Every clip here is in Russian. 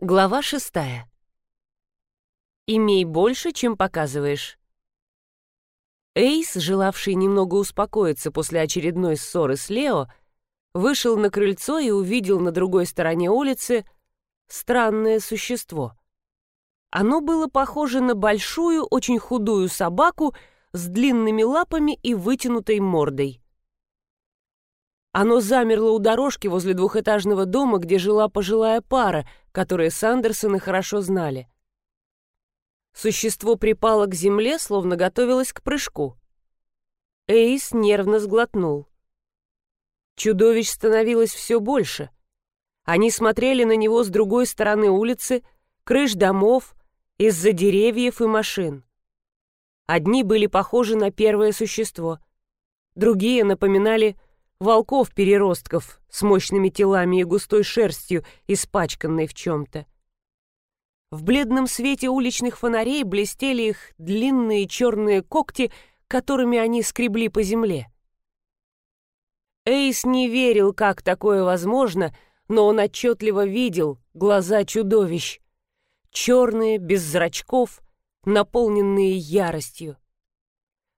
Глава шестая. «Имей больше, чем показываешь». Эйс, желавший немного успокоиться после очередной ссоры с Лео, вышел на крыльцо и увидел на другой стороне улицы странное существо. Оно было похоже на большую, очень худую собаку с длинными лапами и вытянутой мордой. Оно замерло у дорожки возле двухэтажного дома, где жила пожилая пара, которые Сандерсоны хорошо знали. Существо припало к земле, словно готовилось к прыжку. Эйс нервно сглотнул. Чудовищ становилось все больше. Они смотрели на него с другой стороны улицы, крыш домов, из-за деревьев и машин. Одни были похожи на первое существо, другие напоминали волков-переростков с мощными телами и густой шерстью, испачканной в чем-то. В бледном свете уличных фонарей блестели их длинные черные когти, которыми они скребли по земле. Эйс не верил, как такое возможно, но он отчетливо видел глаза чудовищ. Черные, без зрачков, наполненные яростью.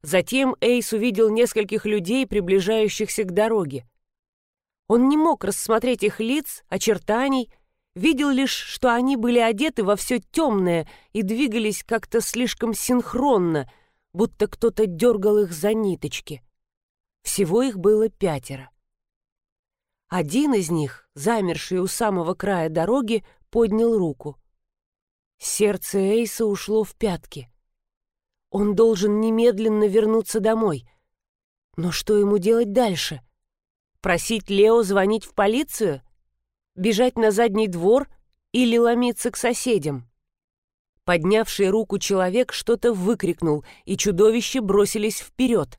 Затем Эйс увидел нескольких людей, приближающихся к дороге. Он не мог рассмотреть их лиц, очертаний, видел лишь, что они были одеты во все темное и двигались как-то слишком синхронно, будто кто-то дергал их за ниточки. Всего их было пятеро. Один из них, замерший у самого края дороги, поднял руку. Сердце Эйса ушло в пятки — он должен немедленно вернуться домой. Но что ему делать дальше? Просить Лео звонить в полицию? Бежать на задний двор или ломиться к соседям? Поднявший руку человек что-то выкрикнул, и чудовища бросились вперед.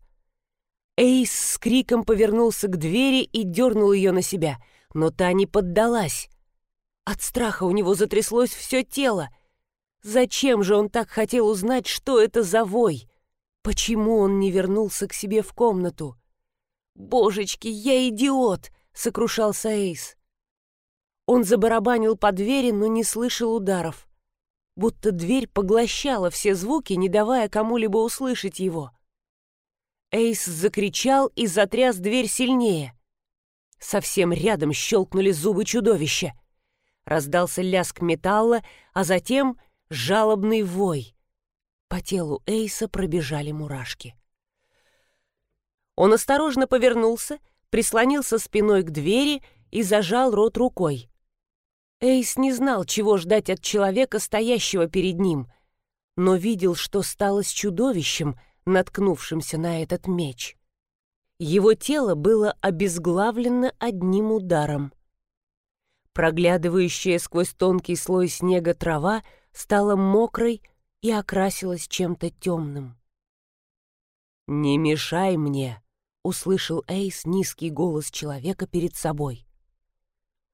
Эйс с криком повернулся к двери и дернул ее на себя, но та не поддалась. От страха у него затряслось все тело — Зачем же он так хотел узнать, что это за вой? Почему он не вернулся к себе в комнату? «Божечки, я идиот!» — сокрушался Эйс. Он забарабанил по двери, но не слышал ударов. Будто дверь поглощала все звуки, не давая кому-либо услышать его. Эйс закричал и затряс дверь сильнее. Совсем рядом щелкнули зубы чудовища. Раздался лязг металла, а затем жалобный вой. По телу Эйса пробежали мурашки. Он осторожно повернулся, прислонился спиной к двери и зажал рот рукой. Эйс не знал, чего ждать от человека, стоящего перед ним, но видел, что стало с чудовищем, наткнувшимся на этот меч. Его тело было обезглавлено одним ударом. Проглядывающая сквозь тонкий слой снега трава — стала мокрой и окрасилась чем-то темным. «Не мешай мне!» — услышал Эйс низкий голос человека перед собой.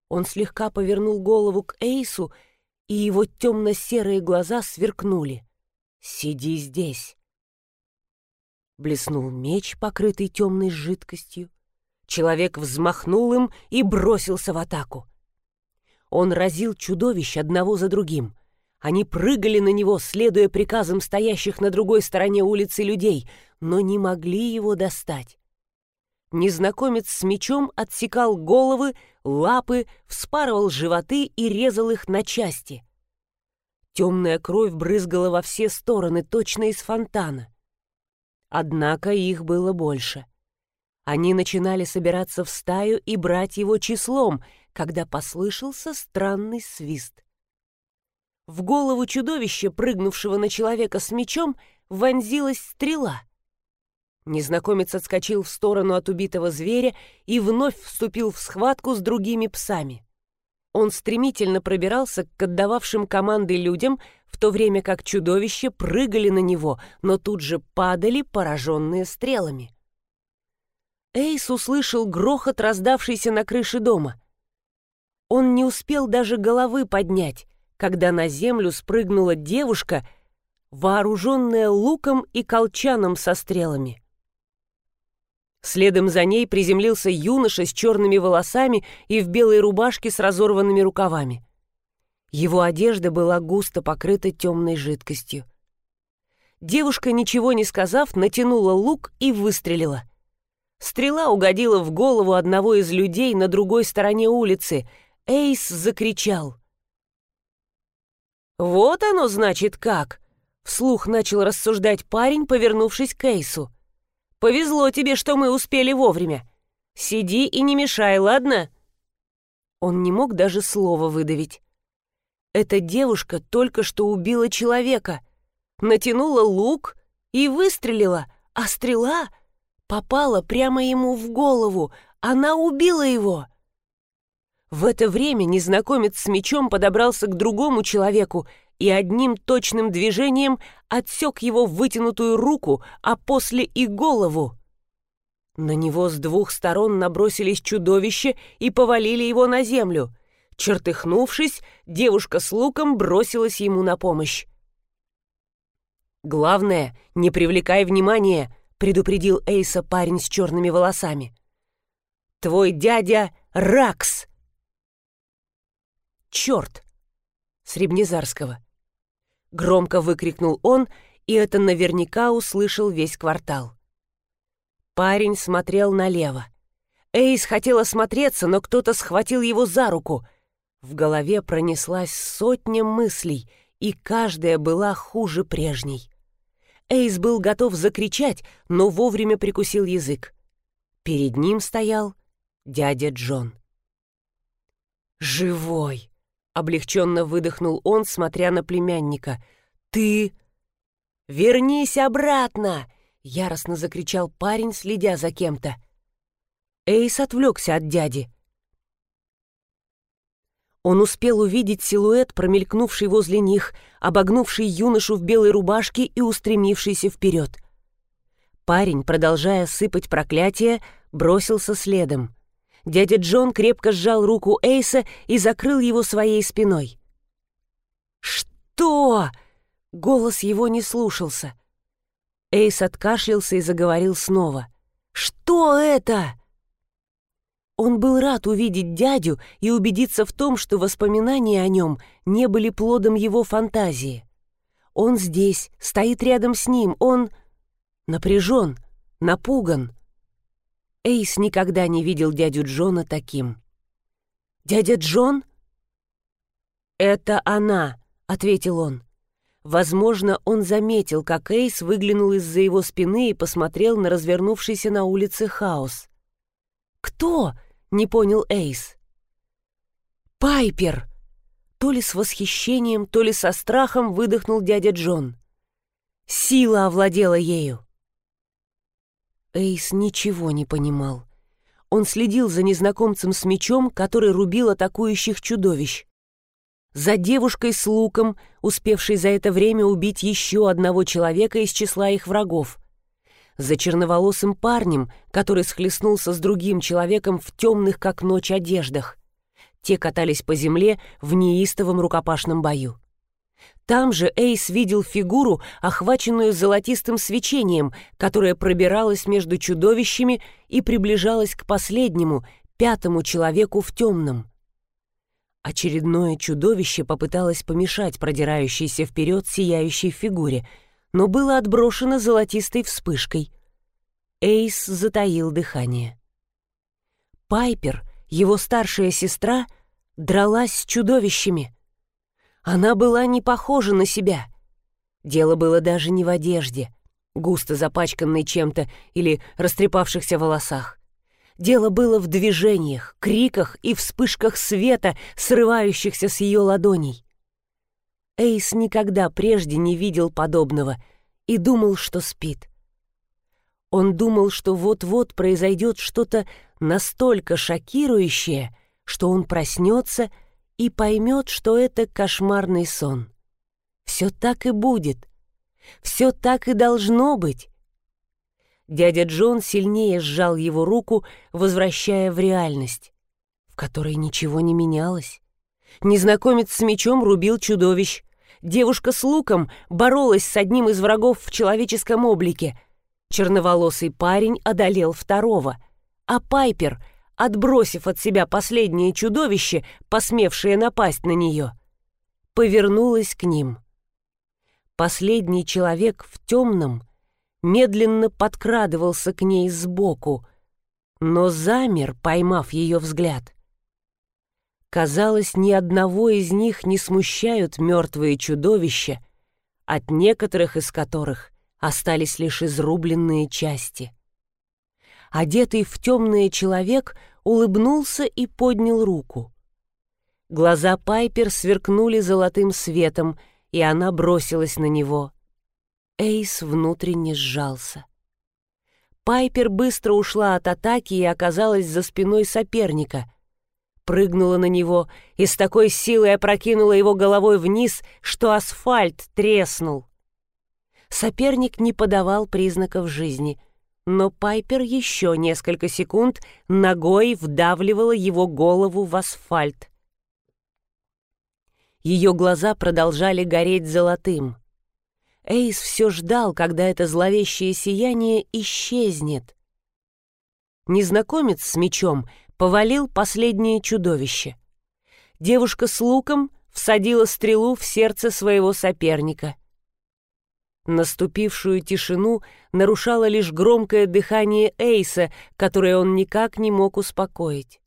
Он слегка повернул голову к Эйсу, и его темно-серые глаза сверкнули. «Сиди здесь!» Блеснул меч, покрытый темной жидкостью. Человек взмахнул им и бросился в атаку. Он разил чудовищ одного за другим — они прыгали на него, следуя приказам стоящих на другой стороне улицы людей, но не могли его достать. Незнакомец с мечом отсекал головы, лапы, вспарывал животы и резал их на части. Темная кровь брызгала во все стороны, точно из фонтана. Однако их было больше. Они начинали собираться в стаю и брать его числом, когда послышался странный свист. В голову чудовища, прыгнувшего на человека с мечом, вонзилась стрела. Незнакомец отскочил в сторону от убитого зверя и вновь вступил в схватку с другими псами. Он стремительно пробирался к отдававшим команды людям, в то время как чудовища прыгали на него, но тут же падали, пораженные стрелами. Эйс услышал грохот, раздавшийся на крыше дома. Он не успел даже головы поднять, когда на землю спрыгнула девушка, вооруженная луком и колчаном со стрелами. Следом за ней приземлился юноша с черными волосами и в белой рубашке с разорванными рукавами. Его одежда была густо покрыта темной жидкостью. Девушка, ничего не сказав, натянула лук и выстрелила. Стрела угодила в голову одного из людей на другой стороне улицы. Эйс закричал. «Вот оно, значит, как!» — вслух начал рассуждать парень, повернувшись к Эйсу. «Повезло тебе, что мы успели вовремя. Сиди и не мешай, ладно?» Он не мог даже слова выдавить. Эта девушка только что убила человека, натянула лук и выстрелила, а стрела попала прямо ему в голову. Она убила его. В это время незнакомец с мечом подобрался к другому человеку и одним точным движением отсек его вытянутую руку, а после и голову. На него с двух сторон набросились чудовища и повалили его на землю. Чертыхнувшись, девушка с луком бросилась ему на помощь. «Главное, не привлекай внимания», — предупредил Эйса парень с черными волосами. «Твой дядя Ракс!» «Черт!» — Сребнезарского. Громко выкрикнул он, и это наверняка услышал весь квартал. Парень смотрел налево. Эйс хотел осмотреться, но кто-то схватил его за руку. В голове пронеслась сотня мыслей, и каждая была хуже прежней. Эйс был готов закричать, но вовремя прикусил язык. Перед ним стоял дядя Джон. «Живой!» — облегченно выдохнул он, смотря на племянника. «Ты...» «Вернись обратно!» Яростно закричал парень, следя за кем-то. Эйс отвлекся от дяди. Он успел увидеть силуэт, промелькнувший возле них, обогнувший юношу в белой рубашке и устремившийся вперед. Парень, продолжая сыпать проклятия, бросился следом. Дядя Джон крепко сжал руку Эйса и закрыл его своей спиной. «Что?» Голос его не слушался. Эйс откашлялся и заговорил снова. «Что это?» Он был рад увидеть дядю и убедиться в том, что воспоминания о нем не были плодом его фантазии. Он здесь, стоит рядом с ним, он напряжен, напуган. Эйс никогда не видел дядю Джона таким. «Дядя Джон?» «Это она», — ответил он. Возможно, он заметил, как Эйс выглянул из-за его спины и посмотрел на развернувшийся на улице хаос. «Кто?» — не понял Эйс. «Пайпер!» То ли с восхищением, то ли со страхом выдохнул дядя Джон. Сила овладела ею. Эйс ничего не понимал. Он следил за незнакомцем с мечом, который рубил атакующих чудовищ за девушкой с луком, успевшей за это время убить еще одного человека из числа их врагов, за черноволосым парнем, который схлестнулся с другим человеком в темных, как ночь, одеждах. Те катались по земле в неистовом рукопашном бою. Там же Эйс видел фигуру, охваченную золотистым свечением, которая пробиралась между чудовищами и приближалась к последнему, пятому человеку в темном. Очередное чудовище попыталось помешать продирающейся вперед сияющей фигуре, но было отброшено золотистой вспышкой. Эйс затаил дыхание. Пайпер, его старшая сестра, дралась с чудовищами. Она была не похожа на себя. Дело было даже не в одежде, густо запачканной чем-то или растрепавшихся волосах. Дело было в движениях, криках и вспышках света, срывающихся с ее ладоней. Эйс никогда прежде не видел подобного и думал, что спит. Он думал, что вот-вот произойдет что-то настолько шокирующее, что он проснется и поймет, что это кошмарный сон. Все так и будет. Все так и должно быть. Дядя Джон сильнее сжал его руку, возвращая в реальность, в которой ничего не менялось. Незнакомец с мечом рубил чудовищ. Девушка с луком боролась с одним из врагов в человеческом облике. Черноволосый парень одолел второго. А Пайпер, отбросив от себя последнее чудовище, посмевшее напасть на нее, повернулась к ним. Последний человек в темном медленно подкрадывался к ней сбоку, но замер, поймав ее взгляд. Казалось, ни одного из них не смущают мертвые чудовища, от некоторых из которых остались лишь изрубленные части. Одетый в темное человек улыбнулся и поднял руку. Глаза Пайпер сверкнули золотым светом, и она бросилась на него. Эйс внутренне сжался. Пайпер быстро ушла от атаки и оказалась за спиной соперника. Прыгнула на него и с такой силой опрокинула его головой вниз, что асфальт треснул. Соперник не подавал признаков жизни, но Пайпер еще несколько секунд ногой вдавливала его голову в асфальт. Ее глаза продолжали гореть золотым. Эйс все ждал, когда это зловещее сияние исчезнет. Незнакомец с мечом повалил последнее чудовище. Девушка с луком всадила стрелу в сердце своего соперника. Наступившую тишину нарушало лишь громкое дыхание Эйса, которое он никак не мог успокоить.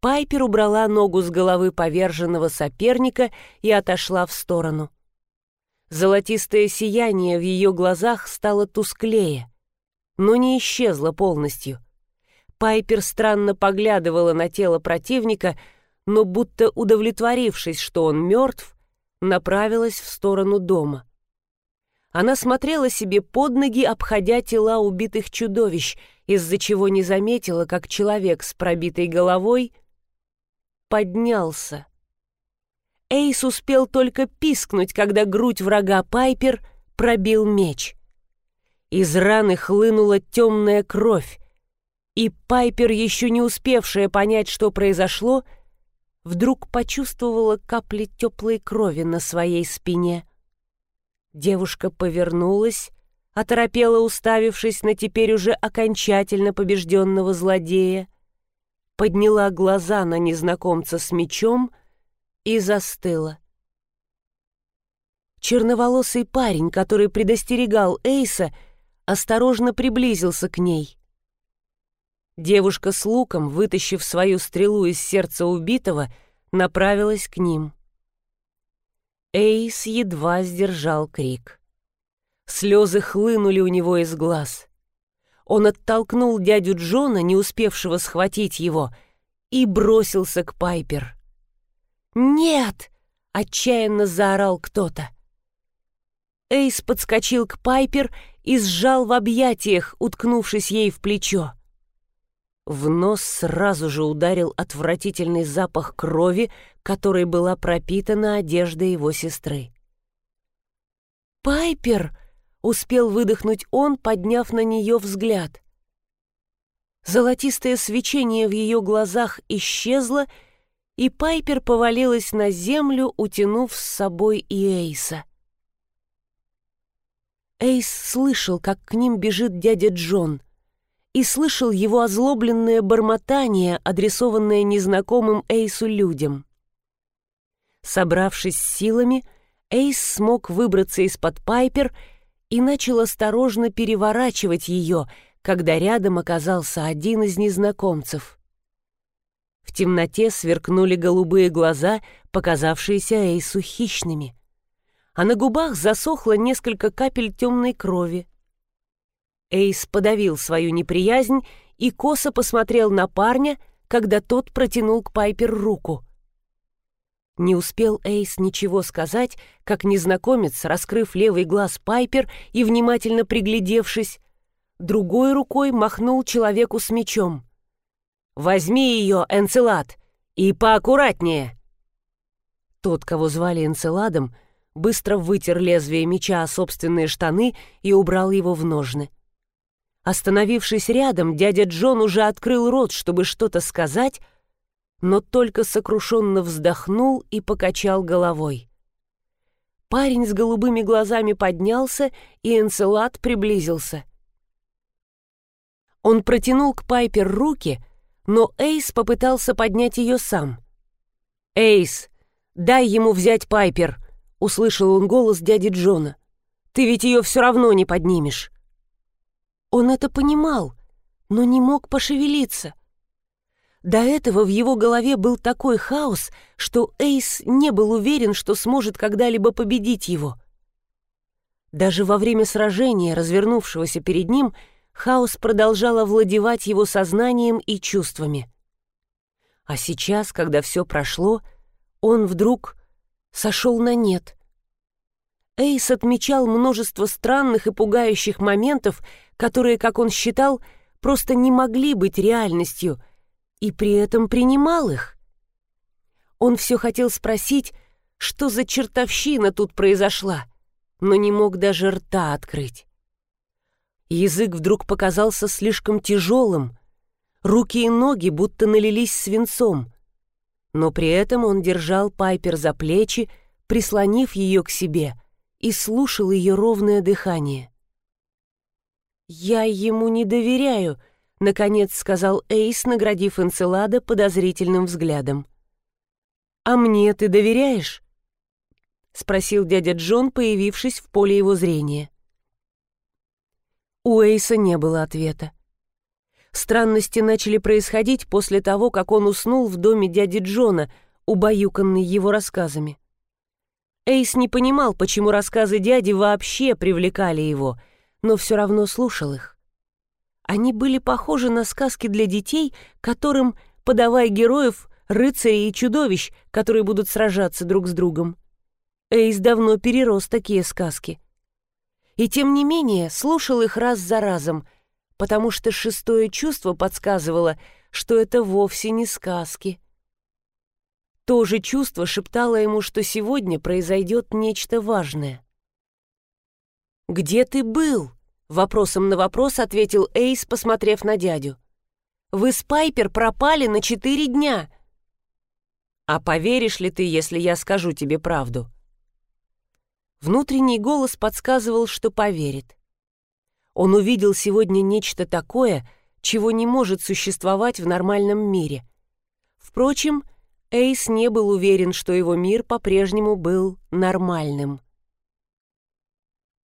Пайпер убрала ногу с головы поверженного соперника и отошла в сторону. Золотистое сияние в ее глазах стало тусклее, но не исчезло полностью. Пайпер странно поглядывала на тело противника, но будто удовлетворившись, что он мертв, направилась в сторону дома. Она смотрела себе под ноги, обходя тела убитых чудовищ, из-за чего не заметила, как человек с пробитой головой — поднялся. Эйс успел только пискнуть, когда грудь врага Пайпер пробил меч. Из раны хлынула темная кровь, и Пайпер, еще не успевшая понять, что произошло, вдруг почувствовала капли теплой крови на своей спине. Девушка повернулась, оторопела, уставившись на теперь уже окончательно побежденного злодея, подняла глаза на незнакомца с мечом и застыла. Черноволосый парень, который предостерегал Эйса, осторожно приблизился к ней. Девушка с луком, вытащив свою стрелу из сердца убитого, направилась к ним. Эйс едва сдержал крик. Слезы хлынули у него из глаз. Он оттолкнул дядю Джона, не успевшего схватить его, и бросился к Пайпер. «Нет!» — отчаянно заорал кто-то. Эйс подскочил к Пайпер и сжал в объятиях, уткнувшись ей в плечо. В нос сразу же ударил отвратительный запах крови, которой была пропитана одежда его сестры. «Пайпер!» успел выдохнуть он, подняв на нее взгляд. Золотистое свечение в ее глазах исчезло, и Пайпер повалилась на землю, утянув с собой и Эйса. Эйс слышал, как к ним бежит дядя Джон, и слышал его озлобленное бормотание, адресованное незнакомым Эйсу людям. Собравшись с силами, Эйс смог выбраться из-под Пайпер и начал осторожно переворачивать ее, когда рядом оказался один из незнакомцев. В темноте сверкнули голубые глаза, показавшиеся Эйсу хищными, а на губах засохло несколько капель темной крови. Эйс подавил свою неприязнь и косо посмотрел на парня, когда тот протянул к Пайпер руку. Не успел Эйс ничего сказать, как незнакомец, раскрыв левый глаз Пайпер и внимательно приглядевшись, другой рукой махнул человеку с мечом. «Возьми ее, Энцелад, и поаккуратнее!» Тот, кого звали Энцеладом, быстро вытер лезвие меча о собственные штаны и убрал его в ножны. Остановившись рядом, дядя Джон уже открыл рот, чтобы что-то сказать, но только сокрушенно вздохнул и покачал головой. Парень с голубыми глазами поднялся, и Энцелад приблизился. Он протянул к Пайпер руки, но Эйс попытался поднять ее сам. «Эйс, «Дай ему взять Пайпер», — услышал он голос дяди Джона. «Ты ведь ее все равно не поднимешь». Он это понимал, но не мог пошевелиться. До этого в его голове был такой хаос, что Эйс не был уверен, что сможет когда-либо победить его. Даже во время сражения, развернувшегося перед ним, хаос продолжал овладевать его сознанием и чувствами. А сейчас, когда все прошло, он вдруг сошел на нет. Эйс отмечал множество странных и пугающих моментов, которые, как он считал, просто не могли быть реальностью, и при этом принимал их. Он все хотел спросить, что за чертовщина тут произошла — но не мог даже рта открыть. Язык вдруг показался слишком тяжелым, руки и ноги будто налились свинцом, но при этом он держал Пайпер за плечи, прислонив ее к себе, и слушал ее ровное дыхание. «Я ему не доверяю», — наконец сказал Эйс, наградив Энцелада подозрительным взглядом. «А мне ты доверяешь?» — спросил дядя Джон, появившись в поле его зрения. У Эйса не было ответа. Странности начали происходить после того, как он уснул в доме дяди Джона, убаюканный его рассказами. Эйс не понимал, почему рассказы дяди вообще привлекали его, но все равно слушал их. Они были похожи на сказки для детей, которым подавай героев, рыцарей и чудовищ, которые будут сражаться друг с другом. Эйс давно перерос такие сказки. И тем не менее слушал их раз за разом, потому что шестое чувство подсказывало, что это вовсе не сказки. То же чувство шептало ему, что сегодня произойдет нечто важное. «Где ты был?» — вопросом на вопрос ответил Эйс, посмотрев на дядю. «Вы с Пайпер пропали на четыре дня». «А поверишь ли ты, если я скажу тебе правду?» Внутренний голос подсказывал, что поверит. Он увидел сегодня нечто такое, чего не может существовать в нормальном мире. Впрочем, Эйс не был уверен, что его мир по-прежнему был нормальным.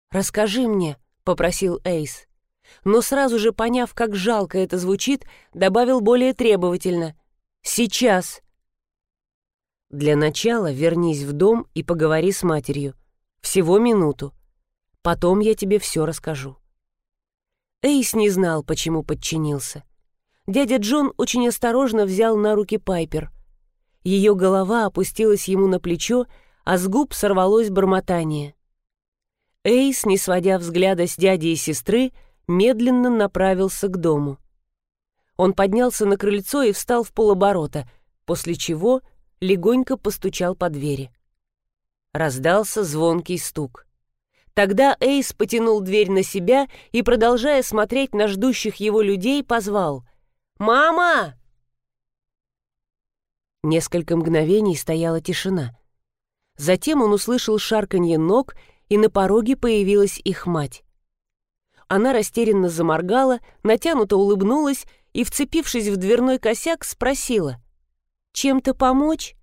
«Расскажи мне», — попросил Эйс. Но сразу же, поняв, как жалко это звучит, добавил более требовательно. «Сейчас». «Для начала вернись в дом и поговори с матерью. Всего минуту. Потом я тебе все расскажу». Эйс не знал, почему подчинился. Дядя Джон очень осторожно взял на руки Пайпер. Ее голова опустилась ему на плечо, а с губ сорвалось бормотание. Эйс, не сводя взгляда с дяди и сестры, медленно направился к дому. Он поднялся на крыльцо и встал в полоборота, после чего легонько постучал по двери. Раздался звонкий стук. Тогда Эйс потянул дверь на себя и, продолжая смотреть на ждущих его людей, позвал «Мама!». Несколько мгновений стояла тишина. Затем он услышал шарканье ног, и на пороге появилась их мать. Она растерянно заморгала, натянуто улыбнулась и, вцепившись в дверной косяк, спросила «Чем-то помочь?»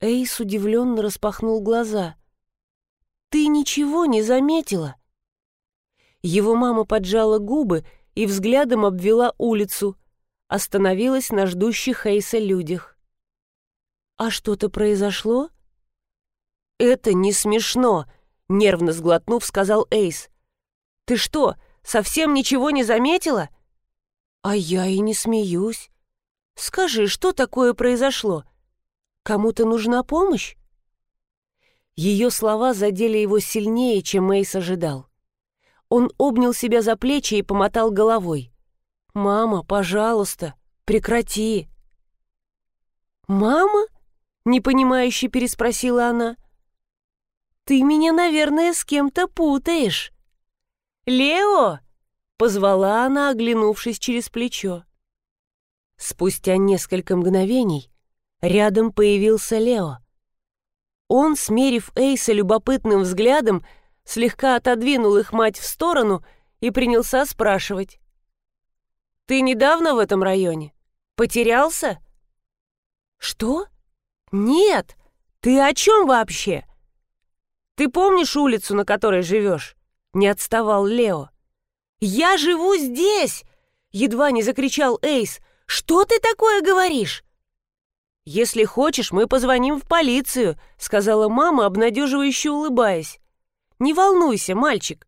Эйс удивленно распахнул глаза. «Ты ничего не заметила?» Его мама поджала губы и взглядом обвела улицу, остановилась на ждущих Эйса людях. «А что-то произошло?» «Это не смешно», — нервно сглотнув, сказал Эйс. «Ты что, совсем ничего не заметила?» «А я и не смеюсь. Скажи, что такое произошло?» Кому-то нужна помощь?» Ее слова задели его сильнее, чем Мейс ожидал. Он обнял себя за плечи и помотал головой. «Мама, пожалуйста, прекрати!» «Мама?» — непонимающе переспросила она. «Ты меня, наверное, с кем-то путаешь». «Лео!» — позвала она, оглянувшись через плечо. Спустя несколько мгновений Рядом появился Лео. Он, смерив Эйса любопытным взглядом, слегка отодвинул их мать в сторону и принялся спрашивать. «Ты недавно в этом районе? Потерялся?» «Что? Нет! Ты «Ты о чем вообще? Ты помнишь улицу, на которой живешь?» Не отставал Лео. «Я живу здесь!» Едва не закричал Эйс. «Что ты такое говоришь?» «Если хочешь, мы позвоним в полицию», — сказала мама, обнадеживающе улыбаясь. «Не волнуйся, мальчик.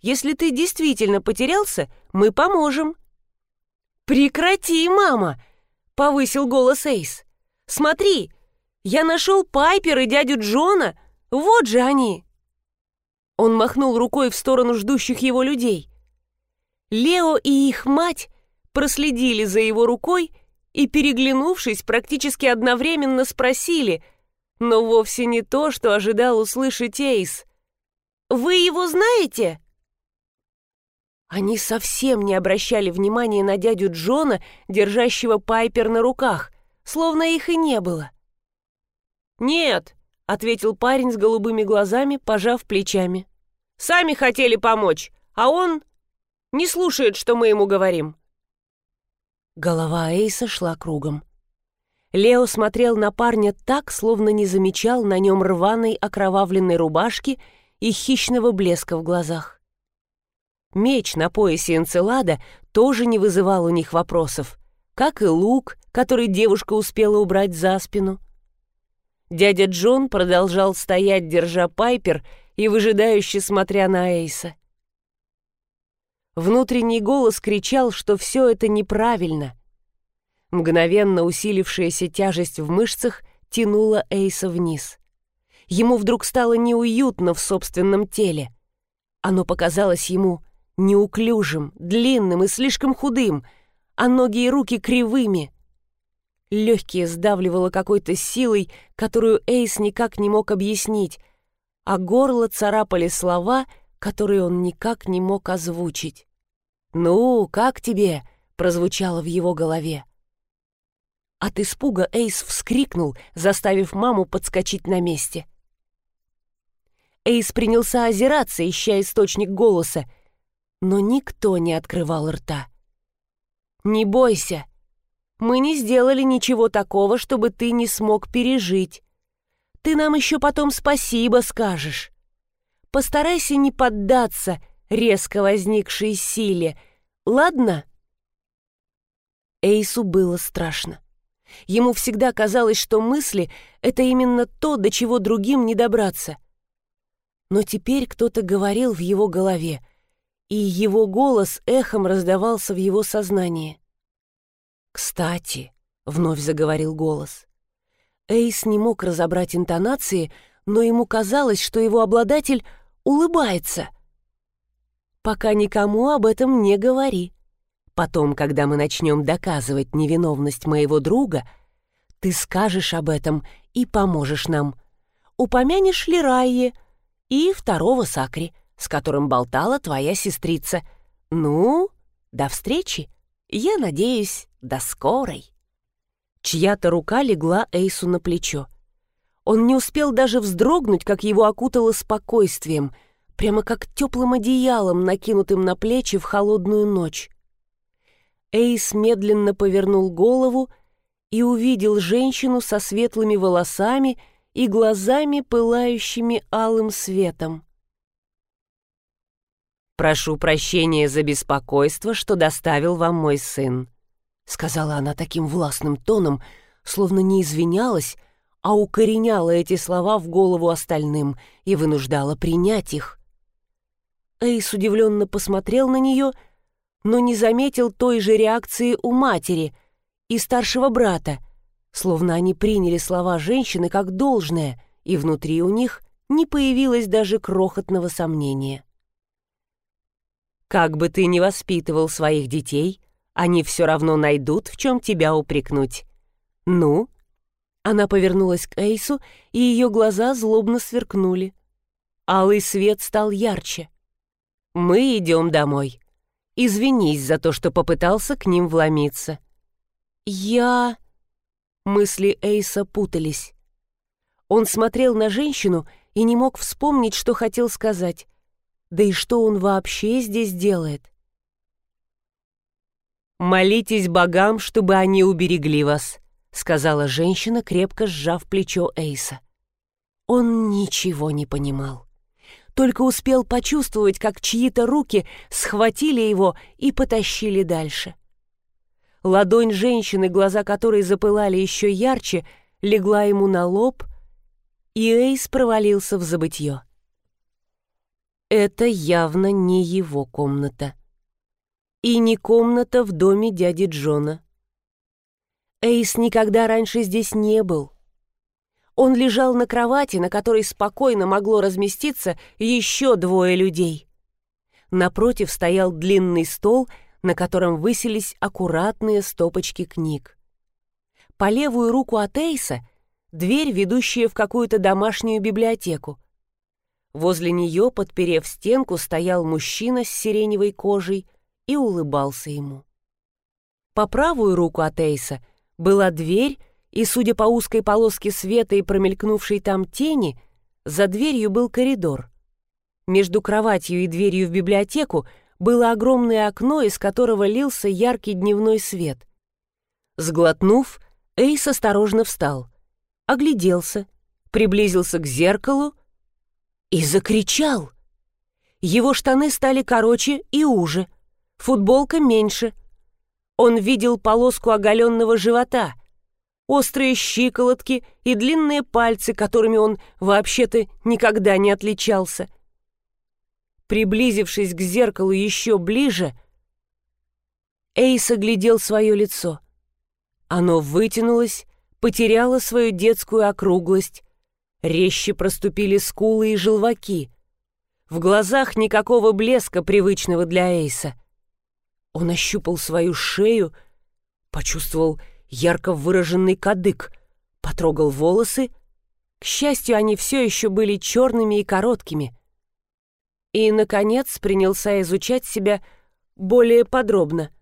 Если ты действительно потерялся, мы поможем». «Прекрати, мама!» — повысил голос Эйс. «Смотри, я нашел Пайпер и дядю Джона. Вот же они!» Он махнул рукой в сторону ждущих его людей. Лео и их мать проследили за его рукой и, переглянувшись, практически одновременно спросили, но вовсе не то, что ожидал услышать Эйс. «Вы его знаете?» Они совсем не обращали внимания на дядю Джона, держащего Пайпер на руках, словно их и не было. «Нет», — ответил парень с голубыми глазами, пожав плечами. «Сами хотели помочь, а он не слушает, что мы ему говорим». Голова Эйса шла кругом. Лео смотрел на парня так, словно не замечал на нем рваной окровавленной рубашки и хищного блеска в глазах. Меч на поясе Энцелада тоже не вызывал у них вопросов, как и лук, который девушка успела убрать за спину. Дядя Джон продолжал стоять, держа Пайпер и выжидающе смотря на Эйса. Внутренний голос кричал, что все это неправильно. Мгновенно усилившаяся тяжесть в мышцах тянула Эйса вниз. Ему вдруг стало неуютно в собственном теле. Оно показалось ему неуклюжим, длинным и слишком худым, а ноги и руки кривыми. Легкие сдавливало какой-то силой, которую Эйс никак не мог объяснить, а горло царапали слова — которые он никак не мог озвучить. «Ну, как тебе?» — прозвучало в его голове. От испуга Эйс вскрикнул, заставив маму подскочить на месте. Эйс принялся озираться, ища источник голоса, но никто не открывал рта. «Не бойся. Мы не сделали ничего такого, чтобы ты не смог пережить. Ты нам еще потом спасибо скажешь» постарайся не поддаться резко возникшей силе, ладно?» Эйсу было страшно. Ему всегда казалось, что мысли — это именно то, до чего другим не добраться. Но теперь кто-то говорил в его голове, и его голос эхом раздавался в его сознании. «Кстати», — вновь заговорил голос, — Эйс не мог разобрать интонации, но ему казалось, что его обладатель улыбается. Пока никому об этом не говори. Потом, когда мы начнем доказывать невиновность моего друга, ты скажешь об этом и поможешь нам. Упомянешь ли Райе и второго Сакри, с которым болтала твоя сестрица. Ну, до встречи. Я надеюсь, до скорой. Чья-то рука легла Эйсу на плечо. Он не успел даже вздрогнуть, как его окутало спокойствием, прямо как теплым одеялом, накинутым на плечи в холодную ночь. Эйс медленно повернул голову и увидел женщину со светлыми волосами и глазами, пылающими алым светом. «Прошу прощения за беспокойство, что доставил вам мой сын», — сказала она таким властным тоном, словно не извинялась, а укореняла эти слова в голову остальным и вынуждала принять их. Эйс удивленно посмотрел на нее, но не заметил той же реакции у матери и старшего брата, словно они приняли слова женщины как должное, и внутри у них не появилось даже крохотного сомнения. «Как бы ты ни воспитывал своих детей, они все равно найдут, в чем тебя упрекнуть. Ну, она повернулась к Эйсу, и ее глаза злобно сверкнули. Алый свет стал ярче. «Мы идем домой. Извинись за то, что попытался к ним вломиться». «Я...» Мысли Эйса путались. Он смотрел на женщину и не мог вспомнить, что хотел сказать. Да и что он вообще здесь делает? «Молитесь богам, чтобы они уберегли вас», — сказала женщина, крепко сжав плечо Эйса. Он ничего не понимал. Только успел почувствовать, как чьи-то руки схватили его и потащили дальше. Ладонь женщины, глаза которой запылали еще ярче, легла ему на лоб, и Эйс провалился в забытье. Это явно не его комната. И не комната в доме дяди Джона. Эйс никогда раньше здесь не был. Он лежал на кровати, на которой спокойно могло разместиться еще двое людей. Напротив стоял длинный стол, на котором высились аккуратные стопочки книг. По левую руку от Эйса — дверь, ведущая в какую-то домашнюю библиотеку. Возле нее, подперев стенку, стоял мужчина с сиреневой кожей и улыбался ему. По правую руку от Эйса была дверь, и, судя по узкой полоске света и промелькнувшей там тени, за дверью был коридор. Между кроватью и дверью в библиотеку было огромное окно, из которого лился яркий дневной свет. Сглотнув, Эйс осторожно встал, огляделся, приблизился к зеркалу и закричал. Его штаны стали короче и уже, футболка меньше. Он видел полоску оголенного живота, острые щиколотки и длинные пальцы, которыми он вообще-то никогда не отличался. Приблизившись к зеркалу еще ближе, Эйс оглядел свое лицо — оно вытянулось, потеряло свою детскую округлость, резче проступили скулы и желваки. В глазах никакого блеска, привычного для Эйса. Он ощупал свою шею, почувствовал ярко выраженный кадык, потрогал волосы. К счастью, они все еще были черными и короткими. И, наконец, принялся изучать себя более подробно —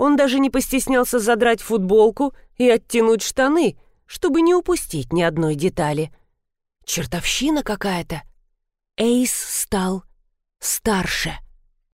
он даже не постеснялся задрать футболку и оттянуть штаны, чтобы не упустить ни одной детали. Чертовщина какая-то. Эйс стал старше.